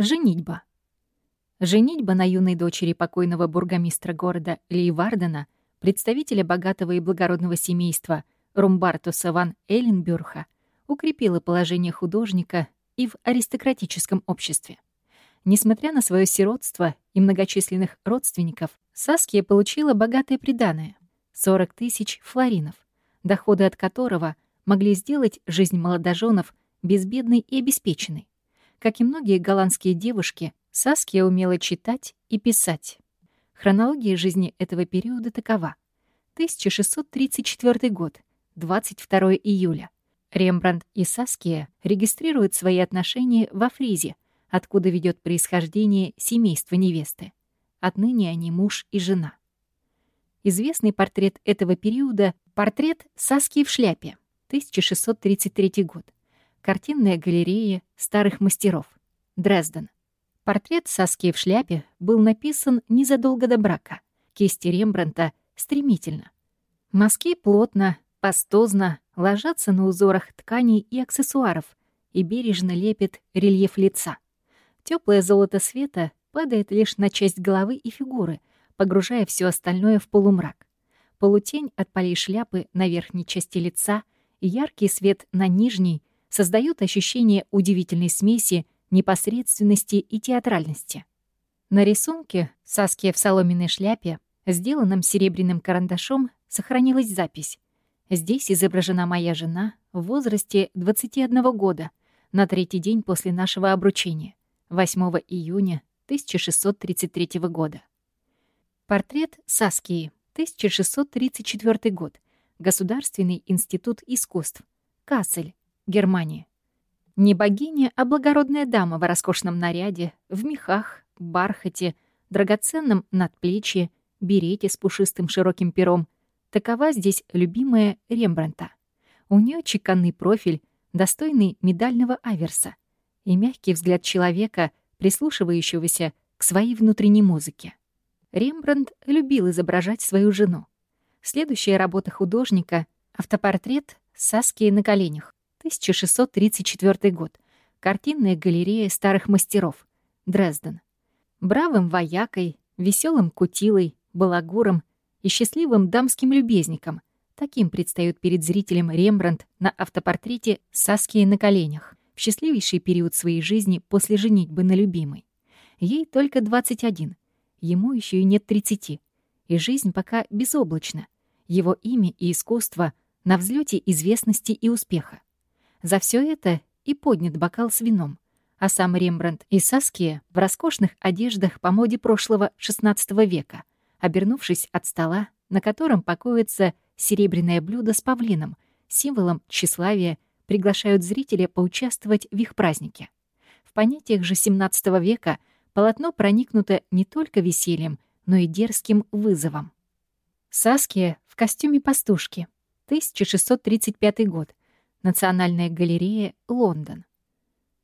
Женитьба. Женитьба на юной дочери покойного бургомистра города Лейвардена, представителя богатого и благородного семейства Румбартуса ван Эленбюрха, укрепила положение художника и в аристократическом обществе. Несмотря на свое сиротство и многочисленных родственников, Саския получила богатое приданое — 40 тысяч флоринов, доходы от которого могли сделать жизнь молодоженов безбедной и обеспеченной. Как и многие голландские девушки, Саския умела читать и писать. Хронология жизни этого периода такова. 1634 год, 22 июля. Рембрандт и Саския регистрируют свои отношения во Фризе, откуда ведет происхождение семейства невесты. Отныне они муж и жена. Известный портрет этого периода — портрет Саскии в шляпе, 1633 год. Картинная галерея старых мастеров. Дрезден. Портрет Саски в шляпе был написан незадолго до брака. Кисти Рембранта стремительно. Мазки плотно, пастозно ложатся на узорах тканей и аксессуаров и бережно лепит рельеф лица. Теплое золото света падает лишь на часть головы и фигуры, погружая все остальное в полумрак. Полутень от полей шляпы на верхней части лица и яркий свет на нижней создают ощущение удивительной смеси непосредственности и театральности. На рисунке Саския в соломенной шляпе, сделанном серебряным карандашом, сохранилась запись. Здесь изображена моя жена в возрасте 21 года, на третий день после нашего обручения, 8 июня 1633 года. Портрет Саскии, 1634 год. Государственный институт искусств. Кассель, Германия. Не богиня, а благородная дама в роскошном наряде, в мехах, бархате, драгоценном надплечье, берете с пушистым широким пером. Такова здесь любимая Рембранта. У нее чеканный профиль, достойный медального аверса, и мягкий взгляд человека, прислушивающегося к своей внутренней музыке. Рембрандт любил изображать свою жену. Следующая работа художника — автопортрет Саски на коленях. 1634 год. Картинная галерея старых мастеров. Дрезден. Бравым воякой, веселым кутилой, балагуром и счастливым дамским любезником. Таким предстает перед зрителем Рембрандт на автопортрете Саскии на коленях в счастливейший период своей жизни после женитьбы на любимой. Ей только 21, ему еще и нет 30, и жизнь пока безоблачна. Его имя и искусство на взлете известности и успеха. За все это и поднят бокал с вином. А сам Рембрандт и Саския в роскошных одеждах по моде прошлого XVI века, обернувшись от стола, на котором покоится серебряное блюдо с павлином, символом тщеславия, приглашают зрителя поучаствовать в их празднике. В понятиях же XVII века полотно проникнуто не только весельем, но и дерзким вызовом. Саския в костюме пастушки. 1635 год. Национальная галерея, Лондон.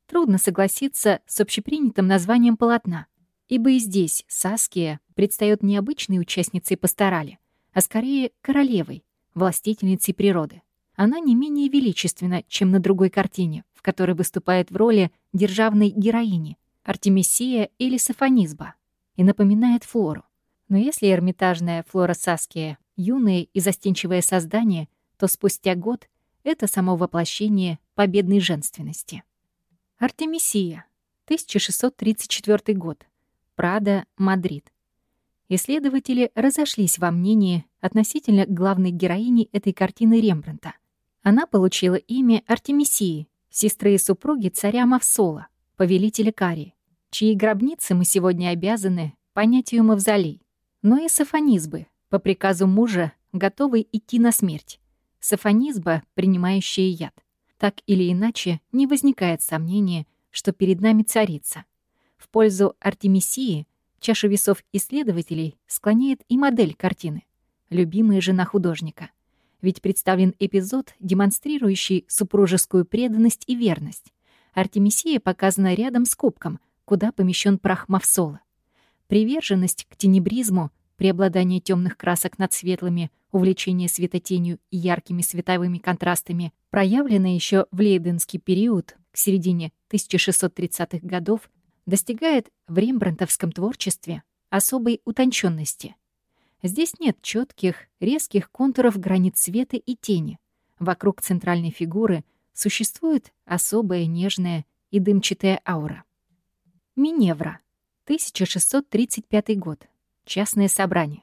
Трудно согласиться с общепринятым названием полотна, ибо и здесь Саския предстает не обычной участницей пасторали, а скорее королевой, властительницей природы. Она не менее величественна, чем на другой картине, в которой выступает в роли державной героини Артемисия или Сафонизба, и напоминает Флору. Но если эрмитажная Флора Саския — юное и застенчивое создание, то спустя год это само воплощение победной женственности. Артемисия, 1634 год. Прада, Мадрид. Исследователи разошлись во мнении относительно главной героини этой картины Рембрандта. Она получила имя Артемисии, сестры и супруги царя Мавсола, повелителя Карии, чьей гробницы мы сегодня обязаны понятию мавзолей, но и Сафонизбы, по приказу мужа, готовой идти на смерть. Сафонизба, принимающая яд. Так или иначе, не возникает сомнения, что перед нами царица. В пользу Артемисии чашу весов исследователей склоняет и модель картины — любимая жена художника. Ведь представлен эпизод, демонстрирующий супружескую преданность и верность. Артемисия показана рядом с кубком, куда помещен прах Мавсола. Приверженность к тенебризму — преобладание темных красок над светлыми, увлечение светотенью и яркими световыми контрастами, проявлено еще в лейденский период к середине 1630-х годов, достигает в рембрандтовском творчестве особой утонченности. Здесь нет четких, резких контуров границ света и тени. Вокруг центральной фигуры существует особая нежная и дымчатая аура. Миневра. 1635 год. Частное собрание.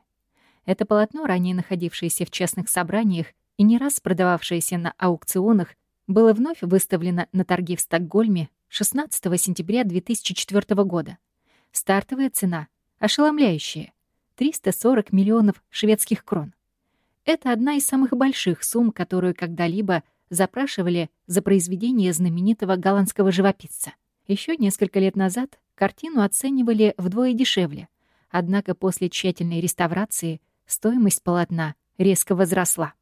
Это полотно, ранее находившееся в частных собраниях и не раз продававшееся на аукционах, было вновь выставлено на торги в Стокгольме 16 сентября 2004 года. Стартовая цена ошеломляющая — 340 миллионов шведских крон. Это одна из самых больших сумм, которую когда-либо запрашивали за произведение знаменитого голландского живописца. Еще несколько лет назад картину оценивали вдвое дешевле, однако после тщательной реставрации стоимость полотна резко возросла.